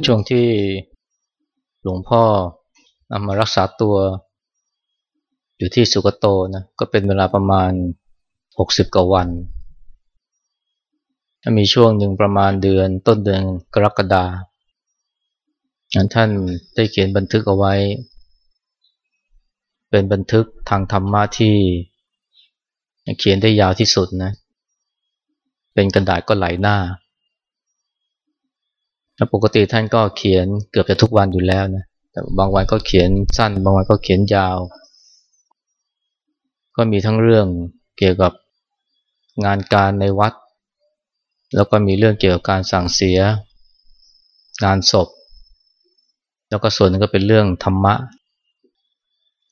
ในช่วงที่หลวงพ่อนำมารักษาตัว อยู่ที่สุกโตนะก็เป็นเวลาประมาณหกสิบกว่าวัน มีช่วงหนึ่งประมาณเดือนต้นเดือนกรกฎาคมท่านได้เขียนบันทึกเอาไว้ เป็นบันทึกทางธรรมะที่ เขียนได้ยาวที่สุดนะ เป็นกระดาษก็หลายหน้า ปกติท่านก็เขียนเกือบจะทุกวันอยู่แล้วนะแต่บางวันก็เขียนสั้น บางวันก็เขียนยาว ก็มีทั้งเรื่องเกี่ยวกับงานการในวัด แล้วก็มีเรื่องเกี่ยวกับการสั่งเสีย งานศพ แล้วก็ส่วนนึงก็เป็นเรื่องธรรมะ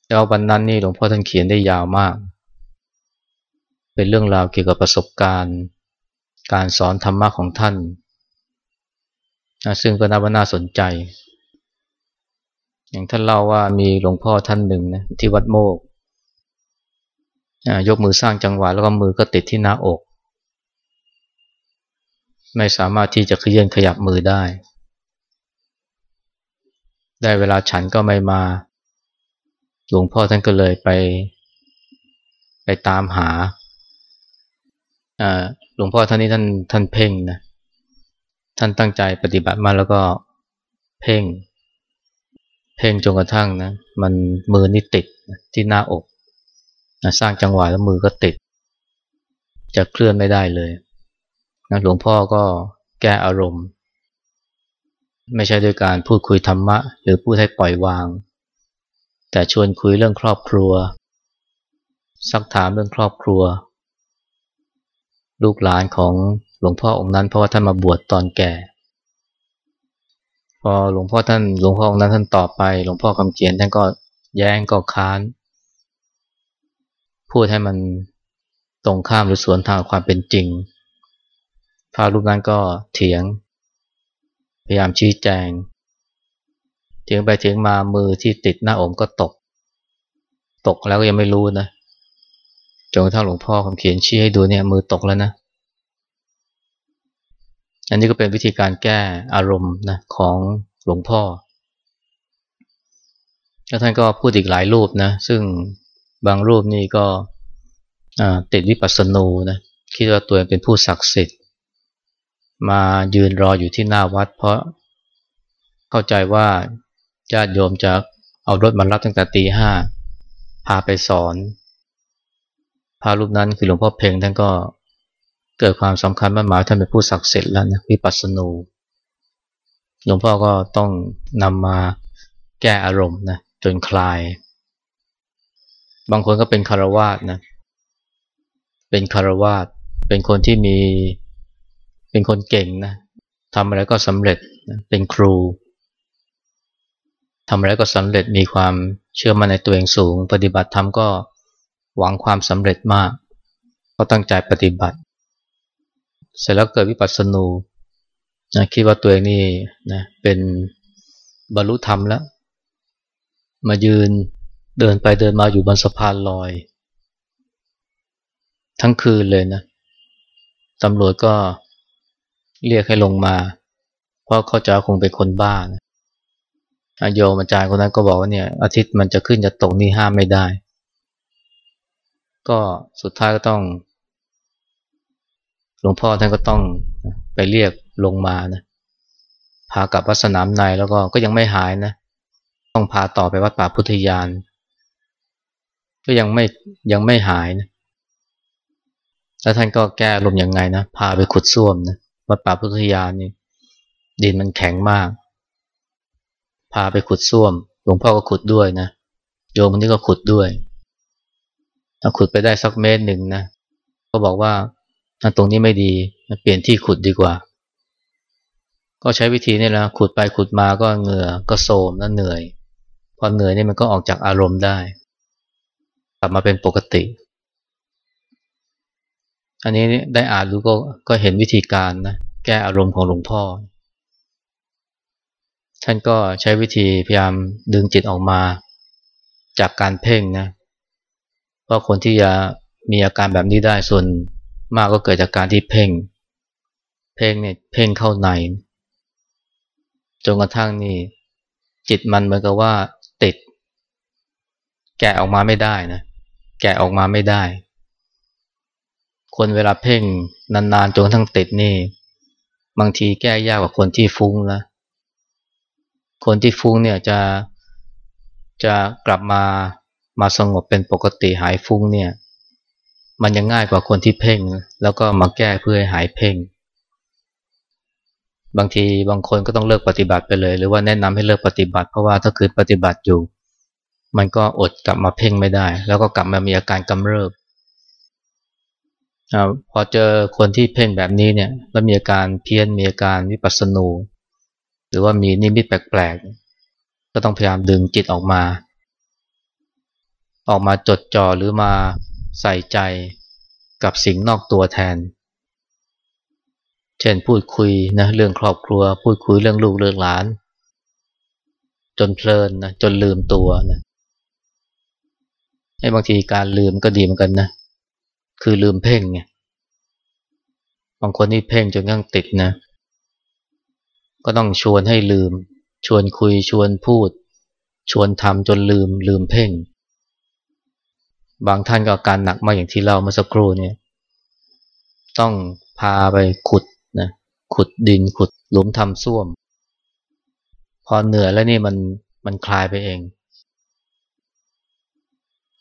แล้ววันนั้นนี่หลวงพ่อท่านเขียนได้ยาวมาก เป็นเรื่องราวเกี่ยวกับประสบการณ์ การสอนธรรมะของท่าน ซึ่งก็นับว่าน่าสนใจ อย่างท่านเล่าว่ามีหลวงพ่อท่านหนึ่งนะที่วัดโมกยกมือสร้างจังหวะแล้วก็มือก็ติดที่หน้าอก ไม่สามารถที่จะเคลื่อนขยับมือได้ ได้เวลาฉันก็ไม่มา หลวงพ่อท่านก็เลยไป ไปตามหาหลวงพ่อท่านนี้ท่านท่านเพ่งนะ ท่านตั้งใจปฏิบัติมาแล้วก็เพ่ง เพ่งจนกระทั่งนะมันมือนี่ติดที่หน้าอกนะสร้างจังหวะแล้วมือก็ติด จะเคลื่อนไม่ได้เลยนะหลวงพ่อก็แก้อารมณ์ ไม่ใช่ด้วยการพูดคุยธรรมะ หรือพูดให้ปล่อยวาง แต่ชวนคุยเรื่องครอบครัว ซักถามเรื่องครอบครัวลูกหลานของ หลวงพ่อองค์นั้นเพราะว่าท่านมาบวชตอนแก่ พอหลวงพ่อท่านหลวงพ่อองค์นั้นท่านตอบไป หลวงพ่อคำเขียนท่านก็แย้งก็ค้าน พูดให้มันตรงข้ามหรือสวนทางความเป็นจริง พระรูปนั้นก็เถียง พยายามชี้แจง เถียงไปเถียงมามือที่ติดหน้าอกก็ตก ตกแล้วก็ยังไม่รู้นะจนกระทั่งหลวงพ่อคำเขียนชี้ให้ดูเนี่ยมือตกแล้วนะ อันนี้ก็เป็นวิธีการแก้อารมณ์นะของหลวงพ่อ แล้วท่านก็พูดอีกหลายรูปนะ ซึ่งบางรูปนี่ก็ติดวิปัสสนูนะคิดว่าตัวเองเป็นผู้ศักดิ์สิทธิ์ มายืนรออยู่ที่หน้าวัด เพราะเข้าใจว่าญาติโยมจะเอารถมารับตั้งแต่ตีห้าพาไปสอน พารูปนั้นคือหลวงพ่อเพ่งท่านก็ เกิดความสำคัญมากหมายท่านเป็นผู้ศักดิ์สิทธิ์แล้วนะวิปัสสนูหลวงพ่อก็ต้องนำมาแก้อารมณ์นะจนคลาย บางคนก็เป็นคารวาสนะเป็นคารวาสเป็นคนที่มีเป็นคนเก่งนะทำอะไรก็สำเร็จนะเป็นครูทำอะไรก็สำเร็จมีความเชื่อมั่นในตัวเองสูง ปฏิบัติธรรมก็หวังความสำเร็จมาก ก็ตั้งใจปฏิบัติ เสร็จแล้วเกิดวิปัสสนูนะคิดว่าตัวเองนี่นะเป็นบรรลุธรรมแล้ว มายืนเดินไปเดินมาอยู่บนสะพานลอย ทั้งคืนเลยนะตำรวจก็เรียกให้ลงมา เพราะเขาจะคงเป็นคนบ้านะโยมอาจารย์คนนั้นก็บอกว่าเนี่ย อาทิตย์มันจะขึ้นจะตกนี่ห้ามไม่ได้ ก็สุดท้ายก็ต้อง หลวงพ่อท่านก็ต้องไปเรียกลงมานะพากลับวัดสนามในแล้วก็ก็ยังไม่หายนะ ต้องพาต่อไปวัดป่าพุทธยาน ก็ยังไม่ยังไม่หายนะ แล้วท่านก็แก้ลมยังไงนะ พาไปขุดซ่วมนะวัดป่าพุทธยานนี่ดินมันแข็งมาก พาไปขุดซ่วม หลวงพ่อก็ขุดด้วยนะ โยมคนนี้ก็ขุดด้วยถ้าขุดไปได้สักเมตรหนึ่งนะ ก็บอกว่า ตรงนี้ไม่ดีเปลี่ยนที่ขุดดีกว่า ก็ใช้วิธีนี่แหละขุดไปขุดมาก็เหงื่อก็โสมแล้วเหนื่อยพอเหนื่อยนี่มันก็ออกจากอารมณ์ได้ กลับมาเป็นปกติ อันนี้ได้อ่านดูก็ก็เห็นวิธีการนะแก้อารมณ์ของหลวงพ่อ ท่านก็ใช้วิธีพยายามดึงจิตออกมาจากการเพ่งนะเพราะคนที่จะมีอาการแบบนี้ได้ส่วน มากก็เกิดจากการที่เพ่ง เพ่งเนี่ยเพ่งเข้าใน จนกระทั่งนี่จิตมันเหมือนกับว่าติด แกะออกมาไม่ได้นะ แกะออกมาไม่ได้ คนเวลาเพ่งนานๆจนกระทั่งติดนี่ บางทีแก้ยากกว่าคนที่ฟุ้งนะคนที่ฟุ้งเนี่ยจะจะกลับมามาสงบเป็นปกติหายฟุ้งเนี่ย มันยังง่ายกว่าคนที่เพ่ง แล้วก็มาแก้เพื่อให้หายเพ่ง บางทีบางคนก็ต้องเลิกปฏิบัติไปเลย หรือว่าแนะนำให้เลิกปฏิบัติ เพราะว่าถ้าคืนปฏิบัติอยู่ มันก็อดกลับมาเพ่งไม่ได้ แล้วก็กลับมามีอาการกำเริบอพอเจอคนที่เพ่งแบบนี้เนี่ยแล้วมีอาการเพี้ยนมีอาการวิปัสสนู หรือว่ามีนิมิตแปลกๆก็ต้องพยายามดึงจิตออกมา ออกมาจดจ่อหรือมา ใส่ใจกับสิ่งนอกตัวแทน เช่นพูดคุยนะเรื่องครอบครัว พูดคุยเรื่องลูกเรื่องหลาน จนเพลินนะจนลืมตัวนะให้บางทีการลืมก็ดีเหมือนกันนะ คือลืมเพ่งไงบางคนนี่เพ่งจนงั้งติดนะ ก็ต้องชวนให้ลืม ชวนคุยชวนพูด ชวนทำจนลืมลืมเพ่ง บางท่านก็อาการหนักมากอย่างที่เราเมื่อสักครู่เนี่ยต้องพาไปขุดนะขุดดินขุดหลุมทำส้วม พอเหนื่อยแล้วนี่มันมันคลายไปเอง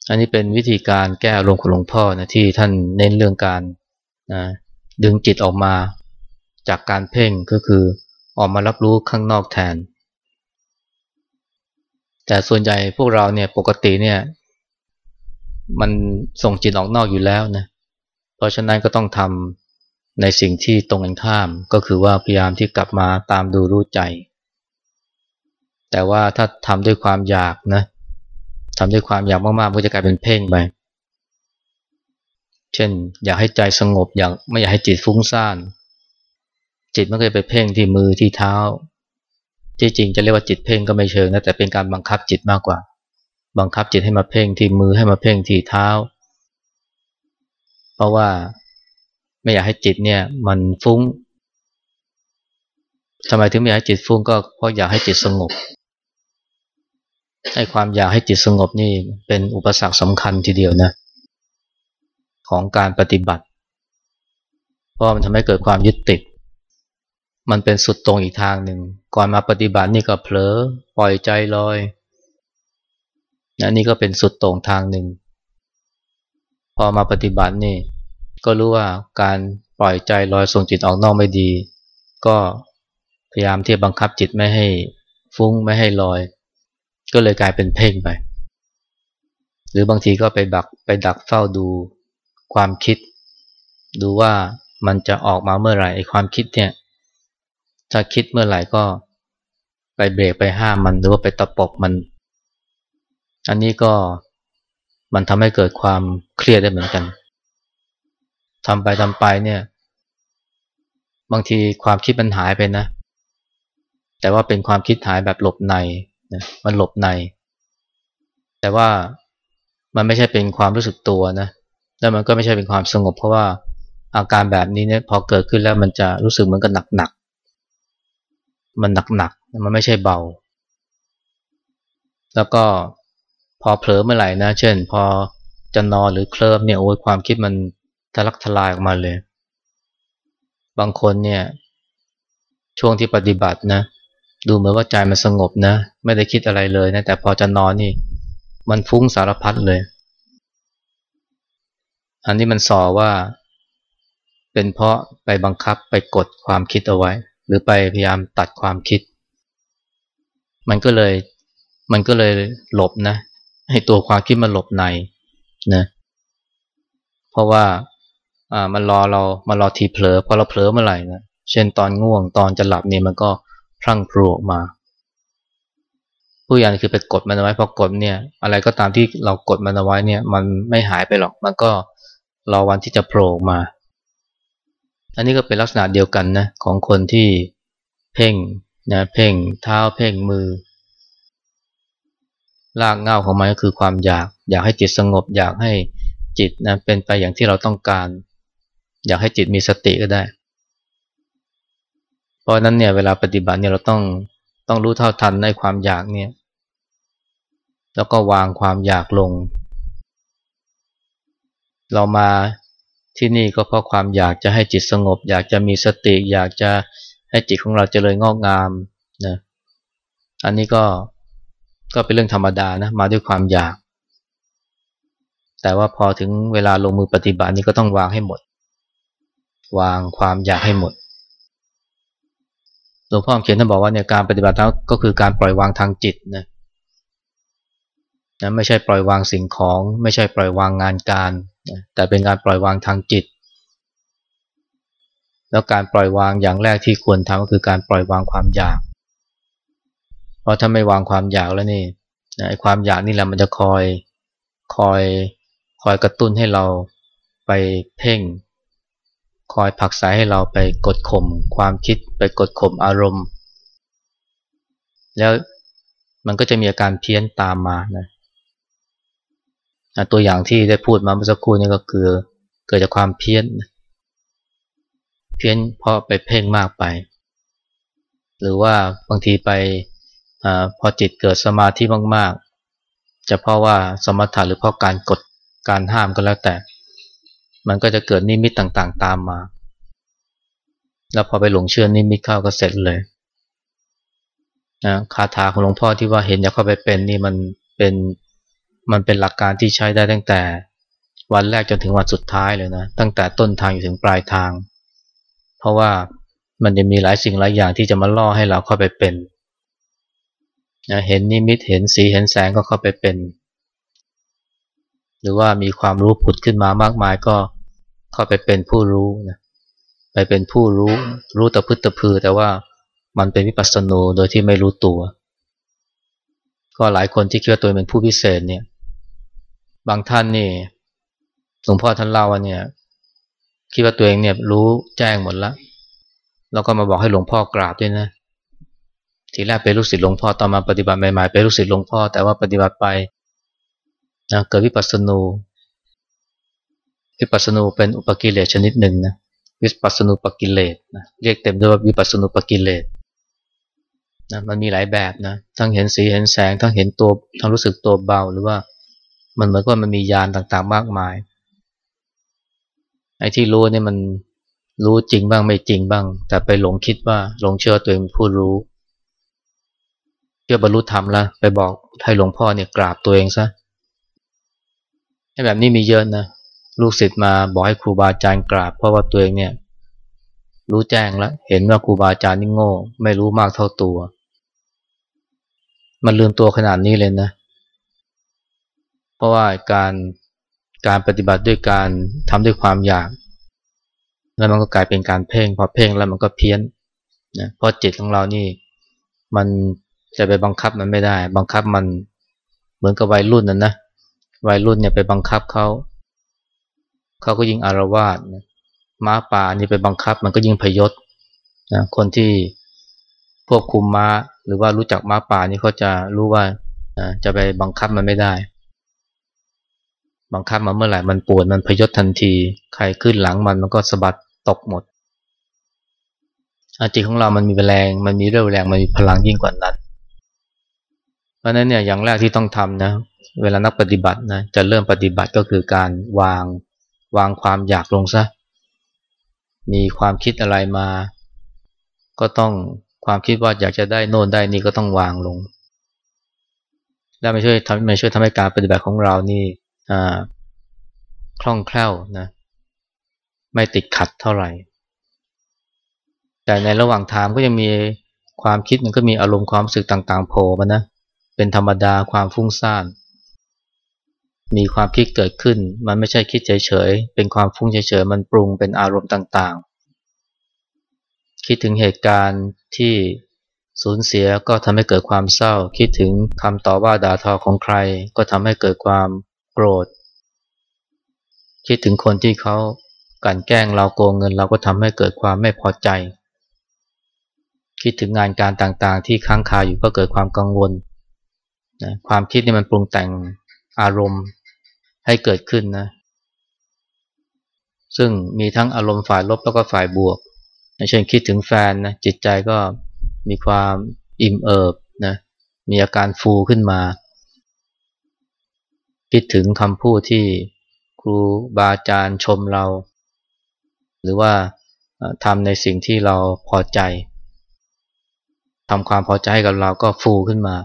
อันนี้เป็นวิธีการแก้ลงของหลวงพ่อนะที่ท่านเน้นเรื่องการนะดึงจิตออกมาจากการเพ่งก็คือออกมารับรู้ข้างนอกแทน แต่ส่วนใหญ่พวกเราเนี่ยปกติเนี่ย มันส่งจิตออกนอกอยู่แล้วนะ เพราะฉะนั้นก็ต้องทำในสิ่งที่ตรงกันข้าม ก็คือว่าพยายามที่กลับมาตามดูรู้ใจ แต่ว่าถ้าทำด้วยความอยากนะทำด้วยความอยากมากๆก็จะกลายเป็นเพ่งไป เช่น อยากให้ใจสงบอยากไม่อยากให้จิตฟุ้งซ่าน จิตมันก็จะไปเพ่งที่มือที่เท้า ที่จริงจะเรียกว่าจิตเพ่งก็ไม่เชิงนะแต่เป็นการบังคับจิตมากกว่า บังคับจิตให้มาเพ่งที่มือให้มาเพ่งที่เท้า เพราะว่าไม่อยากให้จิตเนี่ยมันฟุ้งทำไมถึงไม่อยากให้จิตฟุ้งก็เพราะอยากให้จิตสงบให้ความอยากให้จิตสงบนี่เป็นอุปสรรคสำคัญทีเดียวนะของการปฏิบัติ เพราะมันทำให้เกิดความยึดติด มันเป็นสุดตรงอีกทางหนึ่ง ก่อนมาปฏิบัตินี่ก็เผลอปล่อยใจลอย นะนี่ก็เป็นสุดตรงทางหนึ่ง พอมาปฏิบัตินี่ ก็รู้ว่าการปล่อยใจลอยส่งจิตออกนอกไม่ดี ก็พยายามที่จะบังคับจิตไม่ให้ฟุ้งไม่ให้ลอย ก็เลยกลายเป็นเพ่งไป หรือบางทีก็ไปดักไปดักเฝ้าดูความคิด ดูว่ามันจะออกมาเมื่อไหร่ไอ้ความคิดเนี่ยถ้าคิดเมื่อไหร่ก็ไปเบรกไปห้ามมันหรือว่าไปตะปบมัน อันนี้ก็มันทำให้เกิดความเครียดได้เหมือนกันทำไปทำไปเนี่ย บางทีความคิดมันหายไปนะ แต่ว่าเป็นความคิดหายแบบหลบในนะมันหลบใน แต่ว่ามันไม่ใช่เป็นความรู้สึกตัวนะแล้วมันก็ไม่ใช่เป็นความสงบ เพราะว่าอาการแบบนี้เนี่ยพอเกิดขึ้นแล้วมันจะรู้สึกเหมือนกับหนักมันหนักๆมันไม่ใช่เบา แล้วก็ อเผลอเมื่อไหร่นะ เช่น พอจะนอนหรือเคลิมเนี่ยโอ้ยความคิดมันทะลักทลายออกมาเลย บางคนเนี่ย ช่วงที่ปฏิบัตินะ ดูเหมือนว่าใจมันสงบนะ ไม่ได้คิดอะไรเลยนะ แต่พอจะนอนนี่ มันฟุ้งสารพัดเลย อันนี้มันสอว่า เป็นเพราะไปบังคับไปกดความคิดเอาไว้ หรือไปพยายามตัดความคิด มันก็เลย มันก็เลยหลบนะ ให้ตัวความคิดมันหลบในนะเพราะว่าอ่ามันรอเรามันรอทีเผลอพอเราเผลอเมื่อไหร่นะเช่นตอนง่วงตอนจะหลับเนี่ยมันก็พรั่งพรูออกมาผู้ยันคือไปกดมันเอาไว้พอกดเนี่ย อะไรก็ตามที่เรากดมันเอาไว้เนี่ย มันไม่หายไปหรอก มันก็รอวันที่จะโผล่มา อันนี้ก็เป็นลักษณะเดียวกันนะของคนที่เพ่งนะเพ่งเท้าเพ่งมือ ลากเงาของมันก็คือความอยาก อยากให้จิตสงบ อยากให้จิตนะเป็นไปอย่างที่เราต้องการ อยากให้จิตมีสติก็ได้ เพราะนั้นเนี่ยเวลาปฏิบัติเนี่ยเราต้องต้องรู้เท่าทันในความอยากเนี่ยแล้วก็วางความอยากลง เรามาที่นี่ก็เพราะความอยากจะให้จิตสงบ อยากจะมีสติ อยากจะให้จิตของเราเจริญงอกงามนะอันนี้ก็ ก็เป็นเรื่องธรรมดานะมาด้วยความอยาก แต่ว่าพอถึงเวลาลงมือปฏิบัตินี่ก็ต้องวางให้หมด วางความอยากให้หมดหลวงพ่อเขียนท่านบอกว่าเนี่ยการปฏิบัติธรรมก็คือการปล่อยวางทางจิตนะนะไม่ใช่ปล่อยวางสิ่งของ ไม่ใช่ปล่อยวางงานการนะแต่เป็นการปล่อยวางทางจิต แล้วการปล่อยวางอย่างแรกที่ควรทำก็คือการปล่อยวางความอยาก ราะถ้าไม่วางความอยากแล้วนี่ไอ้ความอยากนี่แหละมันจะคอยคอยคอยกระตุ้นให้เราไปเพ่ง คอยผักสายให้เราไปกดข่มความคิดไปกดข่มอารมณ์ แล้วมันก็จะมีอาการเพี้ยนตามมานะตัวอย่างที่ได้พูดมาเมื่อสักครู่นี้ก็คือเกิดจากความเพี้ยน เพี้ยนเพราะไปเพ่งมากไป หรือว่าบางทีไป พอจิตเกิดสมาธิมากๆ จะเพราะว่าสมถะหรือเพราะการกดการห้ามก็แล้วแต่ มันก็จะเกิดนิมิตต่างๆ ตามมา แล้วพอไปหลงเชื่อนิมิตเข้าก็เสร็จเลยนะคาถาของหลวงพ่อที่ว่าเห็นอย่าเข้าไปเป็นนี่มันเป็นมันเป็นหลักการที่ใช้ได้ตั้งแต่วันแรกจนถึงวันสุดท้ายเลยนะ ตั้งแต่ต้นทางอยู่ถึงปลายทาง เพราะว่ามันจะมีหลายสิ่งหลายอย่างที่จะมาล่อให้เราเข้าไปเป็น นะเห็นนิมิตเห็นสีเห็นแสงก็เข้าไปเป็น หรือว่ามีความรู้ผุดขึ้นมามากมายก็เข้าไปเป็นผู้รู้นะไปเป็นผู้รู้รู้ตะพึตะพือ แต่ว่ามันเป็นวิปัสสนูโดยที่ไม่รู้ตัว ก็หลายคนที่คิดว่าตัวเป็นผู้พิเศษเนี่ย บางท่านนี่หลวงพ่อท่านเล่าว่าเนี่ยคิดว่าตัวเองเนี่ยรู้แจ้งหมดแล้วแล้วก็มาบอกให้หลวงพ่อกราบด้วยนะ ทีแรกเป็นลูกศิษย์หลวงพ่อต่อมาปฏิบัติใหม่ๆเป็นลูกศิษย์หลวงพ่อแต่ว่าปฏิบัติไปนะเกิดวิปัสสนูวิปัสสนูเป็นอุปกิเลสชนิดหนึ่งนะวิปัสสนูปกิเลสนะเรียกเต็มด้วยว่าวิปัสสนูปกิเลสนะมันมีหลายแบบนะทั้งเห็นสีเห็นแสง ทั้งเห็นตัวทั้งรู้สึกตัวเบาหรือว่ามันเหมือนกับมันมียานต่างๆ มากมายไอ้ที่รู้เนี่ยมันรู้จริงบ้างไม่จริงบ้าง แต่ไปหลงคิดว่าหลงเชื่อตัวเองผู้รู้ เชื่อบรรลุธรรมแล้วไปบอกให้หลวงพ่อเนี่ยกราบตัวเองซะไอ้แบบนี้มีเยอะนะลูกศิษย์มาบอกให้ครูบาอาจารย์กราบ เพราะว่าตัวเองเนี่ย รู้แจ้งแล้วเห็นว่าครูบาอาจารย์นี่โง่ ไม่รู้มากเท่าตัว มันลืมตัวขนาดนี้เลยนะ เพราะว่าการการปฏิบัติด้วยการทำด้วยความอยาก แล้วมันก็กลายเป็นการเพ่งพอเพ่งแล้วมันก็เพี้ยนนะเพราะจิตของเรานี่มัน จะไปบังคับมันไม่ได้ บังคับมันเหมือนกับวัยรุ่นนั่นนะวัยรุ่นเนี่ยไปบังคับเขาเขาก็ยิงอารวาสนะม้าป่านี่ไปบังคับมันก็ยิ่งพยศนะคนที่ควบคุมม้าหรือว่ารู้จักม้าป่านี่เขาจะรู้ว่าจะไปบังคับมันไม่ได้ บังคับมาเมื่อไหร่มันปวดมันพยศทันที ใครขึ้นหลังมันมันก็สะบัดตกหมดอาจิตของเรามันมีแรง มันมีเรี่ยวแรง มันมีพลังยิ่งกว่านั้น เพราะนั้นเนี่ยอย่างแรกที่ต้องทำนะเวลานักปฏิบัตินะจะเริ่มปฏิบัติก็คือการวางวางความอยากลงซะ มีความคิดอะไรมา ก็ต้องความคิดว่าอยากจะได้โน่นได้นี่ก็ต้องวางลง แล้วไม่ช่วยทำไม่ช่วยทำให้การปฏิบัติของเรานี่คล่องแคล่วนะ ไม่ติดขัดเท่าไหร่ แต่ในระหว่างทางก็ยังมีความคิดมันก็มีอารมณ์ความรู้สึกต่างๆโผล่มานะ เป็นธรรมดาความฟุ้งซ่าน มีความคิดเกิดขึ้น มันไม่ใช่คิดเฉยๆ เป็นความฟุ้งเฉยๆ มันปรุงเป็นอารมณ์ต่างๆ คิดถึงเหตุการณ์ที่สูญเสียก็ทำให้เกิดความเศร้า คิดถึงคำต่อว่าด่าทอของใคร ก็ทำให้เกิดความโกรธ คิดถึงคนที่เขากันแกล้งเราโกงเงินเราก็ทำให้เกิดความไม่พอใจ คิดถึงงานการต่างๆ ที่ค้างคาอยู่ก็เกิดความกังวล นะความคิดนี่มันปรุงแต่งอารมณ์ให้เกิดขึ้นนะ ซึ่งมีทั้งอารมณ์ฝ่ายลบแล้วก็ฝ่ายบวกเช่นคิดถึงแฟนนะจิตใจก็มีความอิ่มเอิบนะมีอาการฟูขึ้นมา คิดถึงคำพูดที่ครูบาอาจารย์ชมเรา หรือว่าทำในสิ่งที่เราพอใจทำความพอใจกับเราก็ฟูขึ้นมา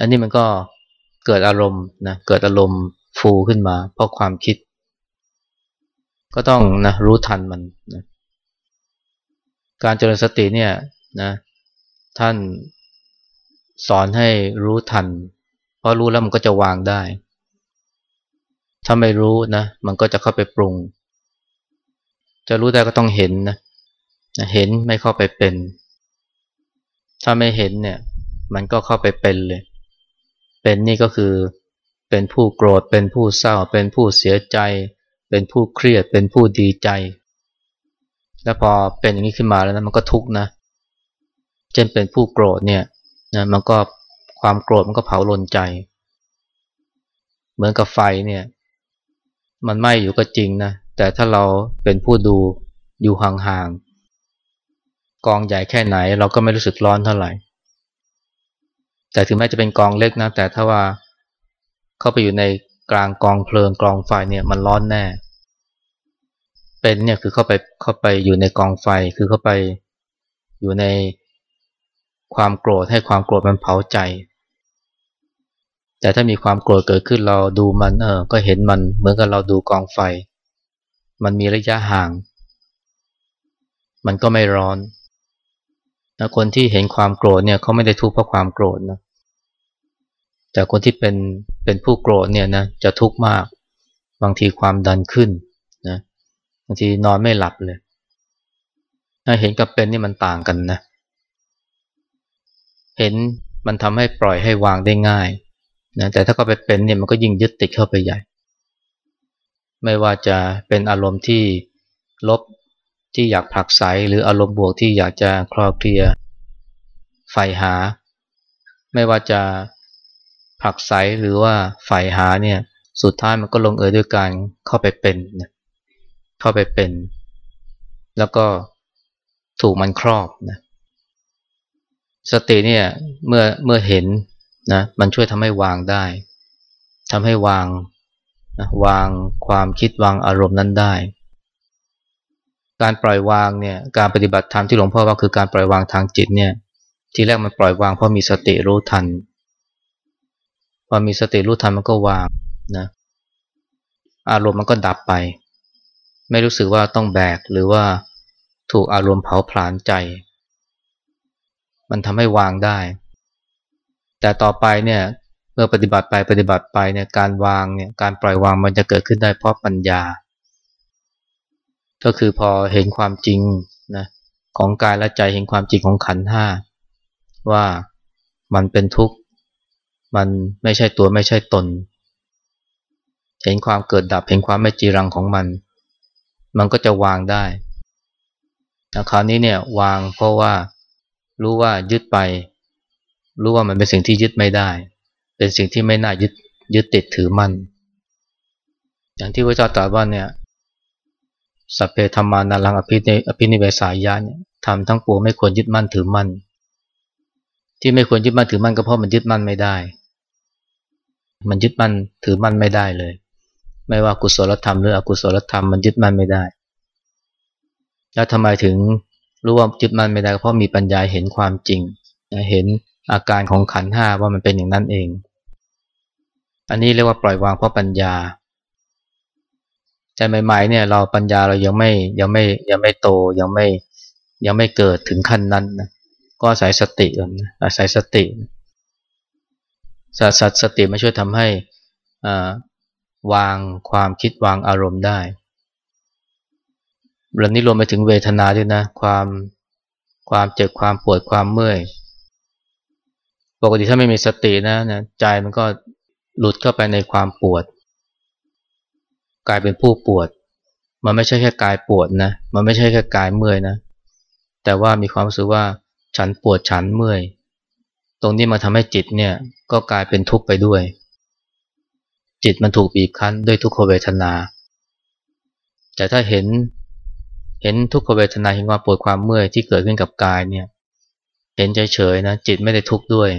อันนี้มันก็เกิดอารมณ์นะเกิดอารมณ์ฟูขึ้นมา เพราะความคิด ก็ต้องนะรู้ทันมันนะการเจริญสติเนี่ยนะท่านสอนให้รู้ทัน เพราะรู้แล้วมันก็จะวางได้ ถ้าไม่รู้นะมันก็จะเข้าไปปรุง จะรู้ได้ก็ต้องเห็นนะเห็นไม่เข้าไปเป็น ถ้าไม่เห็นเนี่ย มันก็เข้าไปเป็นเลย เป็นนี่ก็คือเป็นผู้โกรธ เป็นผู้เศร้า เป็นผู้เสียใจ เป็นผู้เครียด เป็นผู้ดีใจ แล้วพอเป็นอย่างนี้ขึ้นมาแล้วนะมันก็ทุกข์นะ เช่นเป็นผู้โกรธเนี่ยนะมันก็ความโกรธมันก็เผาลนใจ เหมือนกับไฟเนี่ยมันไหม้อยู่ก็จริงนะ แต่ถ้าเราเป็นผู้ดูอยู่ห่างๆกองใหญ่แค่ไหนเราก็ไม่รู้สึกร้อนเท่าไหร่ แต่ถึงแม้จะเป็นกองเล็กนะ แต่ถ้าว่าเข้าไปอยู่ในกลางกองเพลิงกองไฟเนี่ยมันร้อนแน่ เป็นเนี่ยคือเข้าไปเข้าไปอยู่ในกองไฟคือเข้าไปอยู่ในความโกรธให้ความโกรธมันเผาใจ แต่ถ้ามีความโกรธเกิดขึ้นเราดูมันเออ ก็เห็นมันเหมือนกับเราดูกองไฟ มันมีระยะห่าง มันก็ไม่ร้อน นะคนที่เห็นความโกรธเนี่ยเขาไม่ได้ทุกข์เพราะความโกรธนะแต่คนที่เป็นเป็นผู้โกรธเนี่ยนะจะทุกข์มาก บางทีความดันขึ้นนะบางทีนอนไม่หลับเลยถ้าเห็นกับเป็นนี่มันต่างกันนะ เห็นมันทำให้ปล่อยให้วางได้ง่ายนะแต่ถ้าก็ไปเป็นเนี่ยมันก็ยิ่งยึดติดเข้าไปใหญ่ ไม่ว่าจะเป็นอารมณ์ที่ลบ ที่อยากผลักไสหรืออารมณ์บวกที่อยากจะคลอเคลียใฝ่หา ไม่ว่าจะผลักไสหรือว่าใฝ่หาเนี่ยสุดท้ายมันก็ลงเอยด้วยการเข้าไปเป็นนะเข้าไปเป็น แล้วก็ถูกมันครอบนะสติเนี่ยเมื่อเมื่อเห็นนะมันช่วยทำให้วางได้ทำให้วางนะวางความคิดวางอารมณ์นั้นได้ การปล่อยวางเนี่ยการปฏิบัติธรรมที่หลวงพ่อว่าคือการปล่อยวางทางจิตเนี่ยทีแรกมันปล่อยวางเพราะมีสติรู้ทันพอมีสติรู้ทันมันก็วางนะอารมณ์มันก็ดับไป ไม่รู้สึกว่าต้องแบกหรือว่าถูกอารมณ์เผาผลาญใจ มันทำให้วางได้ แต่ต่อไปเนี่ยเมื่อปฏิบัติไปปฏิบัติไปเนี่ยการวางเนี่ยการปล่อยวางมันจะเกิดขึ้นได้เพราะปัญญา ก็คือพอเห็นความจริงนะของกายและใจเห็นความจริงของขันห้าว่ามันเป็นทุกข์ มันไม่ใช่ตัวไม่ใช่ตน เห็นความเกิดดับเห็นความไม่จีรังของมัน มันก็จะวางได้คราวนี้เนี่ยวางเพราะว่ารู้ว่ายึดไป รู้ว่ามันเป็นสิ่งที่ยึดไม่ได้ เป็นสิ่งที่ไม่น่ายึดยึดติดถือมั่นอย่างที่พระเจ้าตรัสว่าเนี่ย สัพเพธรรมานารังอภินิอภินิเวสายะเนี่ยทำทั้งปวงไม่ควรยึดมั่นถือมั่น ที่ไม่ควรยึดมั่นถือมั่นก็เพราะมันยึดมั่นไม่ได้ มันยึดมั่นถือมั่นไม่ได้เลย ไม่ว่ากุศลธรรมหรืออกุศลธรรมมันยึดมั่นไม่ได้ แล้วทำไมถึงรู้ว่ายึดมั่นไม่ได้เพราะมีปัญญาเห็นความจริง เห็นอาการของขันห้าว่ามันเป็นอย่างนั้นเอง อันนี้เรียกว่าปล่อยวางเพราะปัญญา ใจใหม่ๆเนี่ยเราปัญญาเรายังไม่ยังไม่ยังไม่โตยังไม่ยังไม่เกิดถึงขั้นนั้นนะก็อาศัยสติอาศัยสติสัตสติมาช่วยทำให้วางความคิดวางอารมณ์ได้เรื่องนี้รวมไปถึงเวทนาด้วยนะ ความความเจ็บความปวดความเมื่อยปกติถ้าไม่มีสตินะนะใจมันก็หลุดเข้าไปในความปวด กลายเป็นผู้ปวด มันไม่ใช่แค่กายปวดนะ มันไม่ใช่แค่กายเมื่อยนะ แต่ว่ามีความรู้สึกว่าฉันปวดฉันเมื่อย ตรงนี้มาทำให้จิตเนี่ยก็กลายเป็นทุกข์ไปด้วย จิตมันถูกบีบคั้นด้วยทุกขเวทนา แต่ถ้าเห็นเห็นทุกขเวทนาเห็นความปวดความเมื่อยที่เกิดขึ้นกับกายเนี่ย เห็นเฉยๆนะจิตไม่ได้ทุกข์ด้วย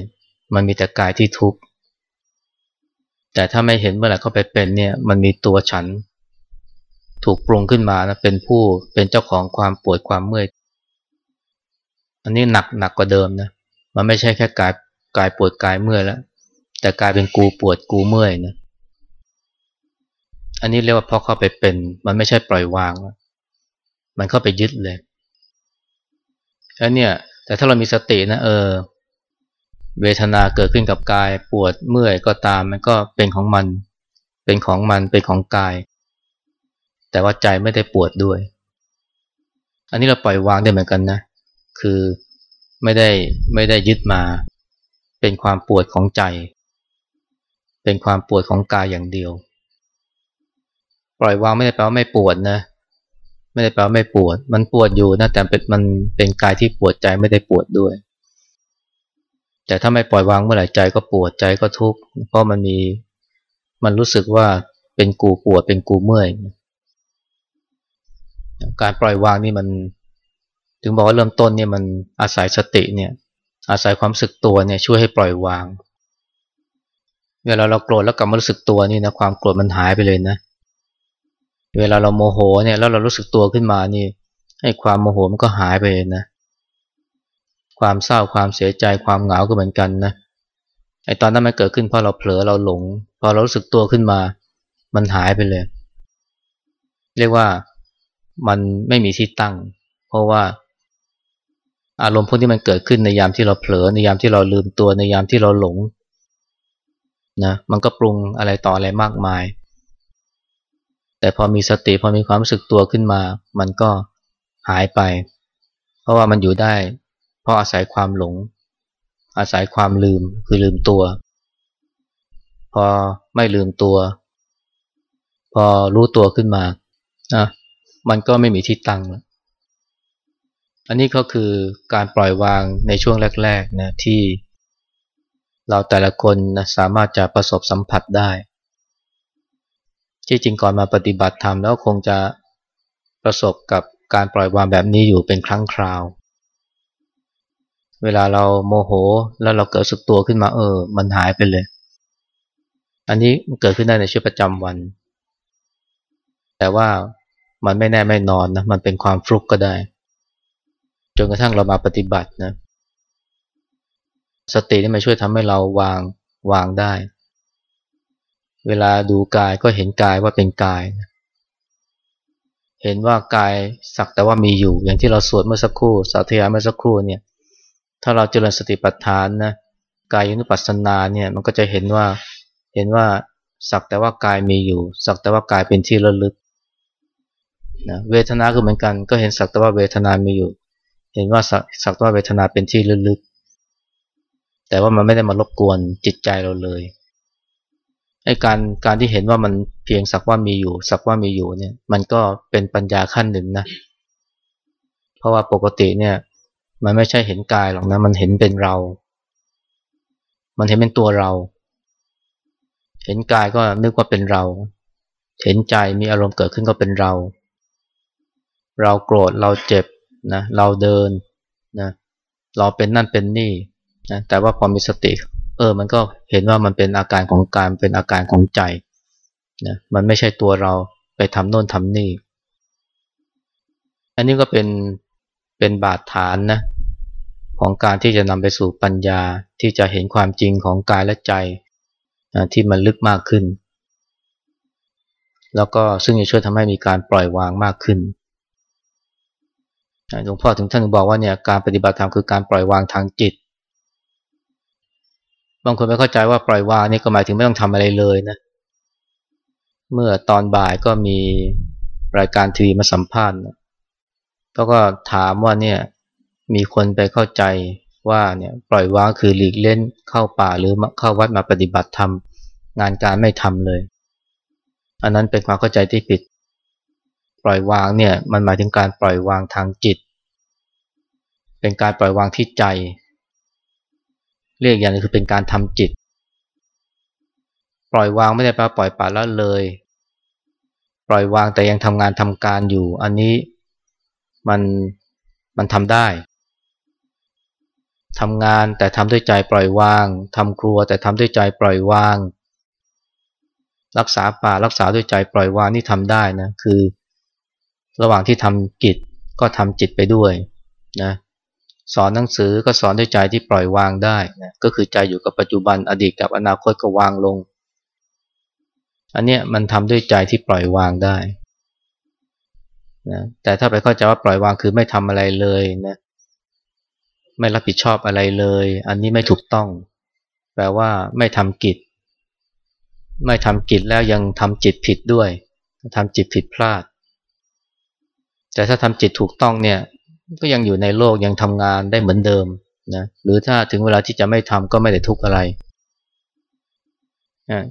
มันมีแต่กายที่ทุกข์ แต่ถ้าไม่เห็นเมื่อไหร่เขาไปเป็นเนี่ยมันมีตัวฉัน ถูกปรุงขึ้นมานะเป็นผู้เป็นเจ้าของความปวดความเมื่อย อันนี้หนักหนักกว่าเดิมนะมันไม่ใช่แค่กายกายปวดกายเมื่อยแล้วแต่กลายเป็นกูปวดกูเมื่อยนะอันนี้เรียกว่าพอเข้าไปเป็น มันไม่ใช่ปล่อยวาง มันเข้าไปยึดเลยแล้วเนี่ย แต่ถ้าเรามีสตินะเออ เวทนาเกิดขึ้นกับกายปวดเมื่อยก็ตามมันก็เป็นของมัน เป็นของมันเป็นของกาย แต่ว่าใจไม่ได้ปวดด้วย อันนี้เราปล่อยวางได้เหมือนกันนะ คือไม่ได้ไม่ได้ยึดมา เป็นความปวดของใจ เป็นความปวดของกายอย่างเดียว ปล่อยวางไม่ได้แปลว่าไม่ปวดนะ ไม่ได้แปลว่าไม่ปวด มันปวดอยู่นะแต่เป็นมันเป็นกายที่ปวดใจไม่ได้ปวดด้วย แต่ถ้าไม่ปล่อยวางเมื่อไหร่ใจก็ปวดใจก็ทุกข์เพราะมันมีมันรู้สึกว่าเป็นกูปวดเป็นกูเมื่อย การปล่อยวางนี่มัน ถึงบอกว่าเริ่มต้นเนี่ยมันอาศัยสติเนี่ยอาศัยความสึกตัวเนี่ยช่วยให้ปล่อยวาง เวลาเราโกรธแล้วกลับมารู้สึกตัวนี่นะความโกรธมันหายไปเลยนะ เวลาเราโมโหเนี่ยแล้วเรารู้สึกตัวขึ้นมานี่ ให้ความโมโหมันก็หายไปเลยนะ ความเศร้าความเสียใจความเหงาก็เหมือนกันนะไอตอนนั้นมันเกิดขึ้นเพราะเราเผลอเราหลง พอเรารู้สึกตัวขึ้นมา มันหายไปเลย เรียกว่ามันไม่มีที่ตั้ง เพราะว่าอารมณ์พวกที่มันเกิดขึ้นในยามที่เราเผลอในยามที่เราลืมตัวในยามที่เราหลงนะมันก็ปรุงอะไรต่ออะไรมากมาย แต่พอมีสติพอมีความรู้สึกตัวขึ้นมา มันก็หายไป เพราะว่ามันอยู่ได้ เพราะอาศัยความหลง อาศัยความลืมคือลืมตัว พอไม่ลืมตัว พอรู้ตัวขึ้นมานะมันก็ไม่มีที่ตั้งแล้วอันนี้ก็คือการปล่อยวางในช่วงแรกๆนะที่เราแต่ละคนนะสามารถจะประสบสัมผัสได้ ที่จริงก่อนมาปฏิบัติธรรมแล้วคงจะประสบกับการปล่อยวางแบบนี้อยู่เป็นครั้งคราว เวลาเราโมโหแล้วเราเกิดสึกตัวขึ้นมาเออ มันหายไปเลย อันนี้เกิดขึ้นได้ในชีวิตประจำวัน แต่ว่ามันไม่แน่ไม่นอนนะมันเป็นความฟลุกก็ได้ จนกระทั่งเรามาปฏิบัตินะสตินี่มาช่วยทำให้เราวางวางได้ เวลาดูกายก็เห็นกายว่าเป็นกายเห็นว่ากายสักแต่ว่ามีอยู่ อย่างที่เราสวดเมื่อสักครู่ สาธยายเมื่อสักครู่เนี่ย ถ้าเราเจริญสติปัฏฐานนะกายยุปัสสนาเนี่ยมันก็จะเห็นว่าเห็นว่าสักแต่ว่ากายมีอยู่ สักแต่ว่ากายเป็นที่ระลึกนะเวทนาก็เหมือนกัน ก็เห็นสักแต่ว่าเวทนามีอยู่ เห็นว่าสักสักแต่ว่าเวทนาเป็นที่ระลึก แต่ว่ามันไม่ได้มารบกวนจิตใจเราเลยไอ้การการที่เห็นว่ามันเพียงสักว่ามีอยู่ สักว่ามีอยู่เนี่ยมันก็เป็นปัญญาขั้นหนึ่งนะเพราะว่าปกติเนี่ย มันไม่ใช่เห็นกายหรอกนะ มันเห็นเป็นเรา มันเห็นเป็นตัวเรา เห็นกายก็นึกว่าเป็นเรา เห็นใจมีอารมณ์เกิดขึ้นก็เป็นเรา เราโกรธเราเจ็บนะเราเดินนะเราเป็นนั่นเป็นนี่นะแต่ว่าพอมีสติ เออ มันก็เห็นว่ามันเป็นอาการของการเป็นอาการของใจนะมันไม่ใช่ตัวเราไปทำโน่นทำนี่ อันนี้ก็เป็นเป็นบาดฐานนะ ของการที่จะนำไปสู่ปัญญาที่จะเห็นความจริงของกายและใจที่มันลึกมากขึ้น แล้วก็ซึ่งจะช่วยทำให้มีการปล่อยวางมากขึ้นหลวงพ่อถึงท่านบอกว่าเนี่ยการปฏิบัติธรรมคือการปล่อยวางทางจิต บางคนไม่เข้าใจว่าปล่อยวางนี่ก็หมายถึงไม่ต้องทำอะไรเลยนะเมื่อตอนบ่ายก็มีรายการทีวีมาสัมภาษณ์เขาก็ถามว่าเนี่ย มีคนไปเข้าใจว่าเนี่ยปล่อยวางคือหลีกเล่นเข้าป่าหรือเข้าวัดมาปฏิบัติธรรมงานการไม่ทำเลย อันนั้นเป็นความเข้าใจที่ผิด ปล่อยวางเนี่ยมันหมายถึงการปล่อยวางทางจิต เป็นการปล่อยวางที่ใจ เรียกอย่างนึงคือเป็นการทำจิต ปล่อยวางไม่ได้แปลปล่อยปละละเลย ปล่อยวางแต่ยังทำงานทำการอยู่ อันนี้มันมันทำได้ ทำงานแต่ทำด้วยใจปล่อยวางทำครัวแต่ทำด้วยใจปล่อยวาง รักษาป่ารักษาด้วยใจปล่อยวางนี่ทำได้นะคือ ระหว่างที่ทำกิจก็ทำจิตไปด้วยนะสอนหนังสือก็สอนด้วยใจที่ปล่อยวางได้นะก็คือใจอยู่กับปัจจุบันอดีตกับอนาคตก็วางลง อันเนี้ยมันทำด้วยใจที่ปล่อยวางได้นะแต่ถ้าไปเข้าใจว่าปล่อยวางคือไม่ทำอะไรเลยนะ ไม่รับผิดชอบอะไรเลย อันนี้ไม่ถูกต้อง แปลว่าไม่ทำกิจ ไม่ทำกิจแล้วยังทำจิตผิดด้วยทำจิตผิดพลาด แต่ถ้าทำจิตถูกต้องเนี่ย ก็ยังอยู่ในโลกยังทำงานได้เหมือนเดิมนะหรือถ้าถึงเวลาที่จะไม่ทำก็ไม่ได้ทุกข์อะไร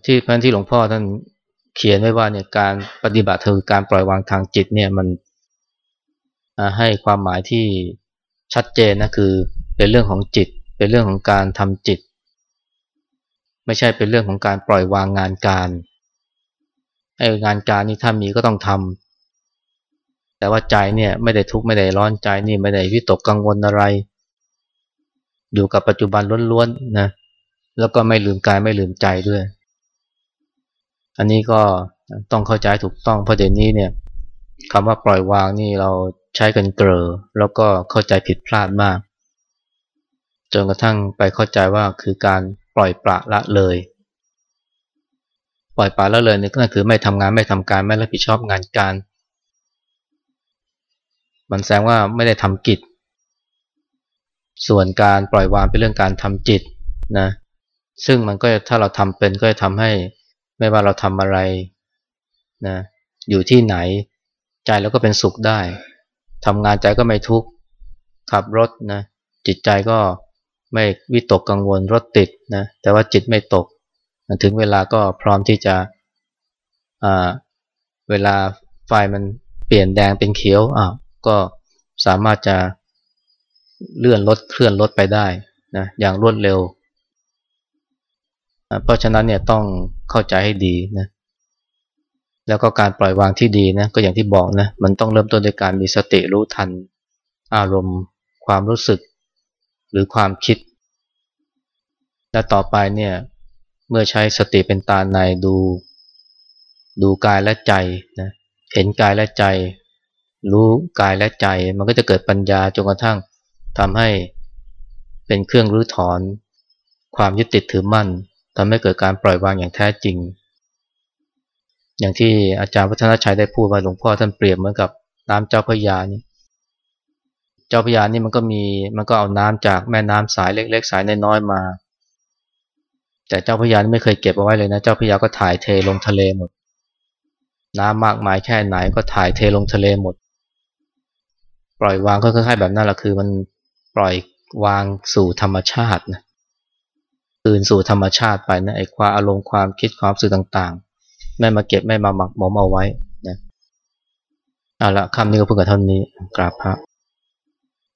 ที่พันที่หลวงพ่อท่านเขียนไว้ว่าเนี่ยการปฏิบัติคือการปล่อยวางทางจิตเนี่ยมันให้ความหมายที่ชัดเจนนะคือ เป็นเรื่องของจิต เป็นเรื่องของการทำจิต ไม่ใช่เป็นเรื่องของการปล่อยวางงานการไอ้งานการนี่ถ้ามีก็ต้องทำแต่ว่าใจเนี่ยไม่ได้ทุกข์ไม่ได้ร้อนใจนี่ไม่ได้วิตกกังวลอะไร อยู่กับปัจจุบันล้วนๆนะแล้วก็ไม่ลืมกายไม่ลืมใจด้วย อันนี้ก็ต้องเข้าใจถูกต้องเพราะเดี๋ยวนี้เนี่ยคำว่าปล่อยวางนี่เราใช้กันเกลอแล้วก็เข้าใจผิดพลาดมาก จนกระทั่งไปเข้าใจว่าคือการปล่อยปละละเลย ปล่อยปละละเลยนี่ก็คือไม่ทำงานไม่ทำการไม่รับผิดชอบงานการ มันแสดงว่าไม่ได้ทำกิจ ส่วนการปล่อยวางเป็นเรื่องการทำจิตนะซึ่งมันก็ถ้าเราทำเป็นก็จะทำให้ไม่ว่าเราทำอะไรนะอยู่ที่ไหนใจเราก็เป็นสุขได้ทำงานใจก็ไม่ทุกข์ขับรถนะจิตใจก็ ไม่วิตกกังวลรถติดนะแต่ว่าจิตไม่ตก ถึงเวลาก็พร้อมที่จะเวลาไฟมันเปลี่ยนแดงเป็นเขียวอ้าวก็สามารถจะเลื่อนรถเคลื่อนรถไปได้นะอย่างรวดเร็ว เพราะฉะนั้นเนี่ยต้องเข้าใจให้ดีนะแล้วก็การปล่อยวางที่ดีนะก็อย่างที่บอกนะมันต้องเริ่มต้นด้วยการมีสติรู้ทันอารมณ์ ความรู้สึก หรือความคิด และต่อไปเนี่ยเมื่อใช้สติเป็นตาในดู ดูกายและใจนะเห็นกายและใจ รู้กายและใจ มันก็จะเกิดปัญญาจนกระทั่งทำให้เป็นเครื่องรื้อถอน ความยึดติดถือมั่นทำให้เกิดการปล่อยวางอย่างแท้จริง อย่างที่อาจารย์วัฒนชัยได้พูดว่าหลวงพ่อท่านเปรียบเหมือนกับน้ำเจ้าพระยานี่ เจ้าพระยานี่มันก็มีมันก็เอาน้ำจากแม่น้ำสายเล็ก ๆ สายน้อยๆมา แต่เจ้าพระยานี่ไม่เคยเก็บเอาไว้เลยนะ เจ้าพระยาก็ถ่ายเทลงทะเลหมด น้ำมากมายแค่ไหนก็ถ่ายเทลงทะเลหมด ปล่อยวางก็คล้ายๆแบบนั้นแหละคือมันปล่อยวางสู่ธรรมชาตินะตื่นสู่ธรรมชาติไปนะไอ้ความอารมณ์ความคิดความสื่อต่างๆ ไม่มาเก็บไม่มาหมักหมมเอาไว้นะเอาละคำนี้ก็เพิ่งกับเท่านี้กราบพระ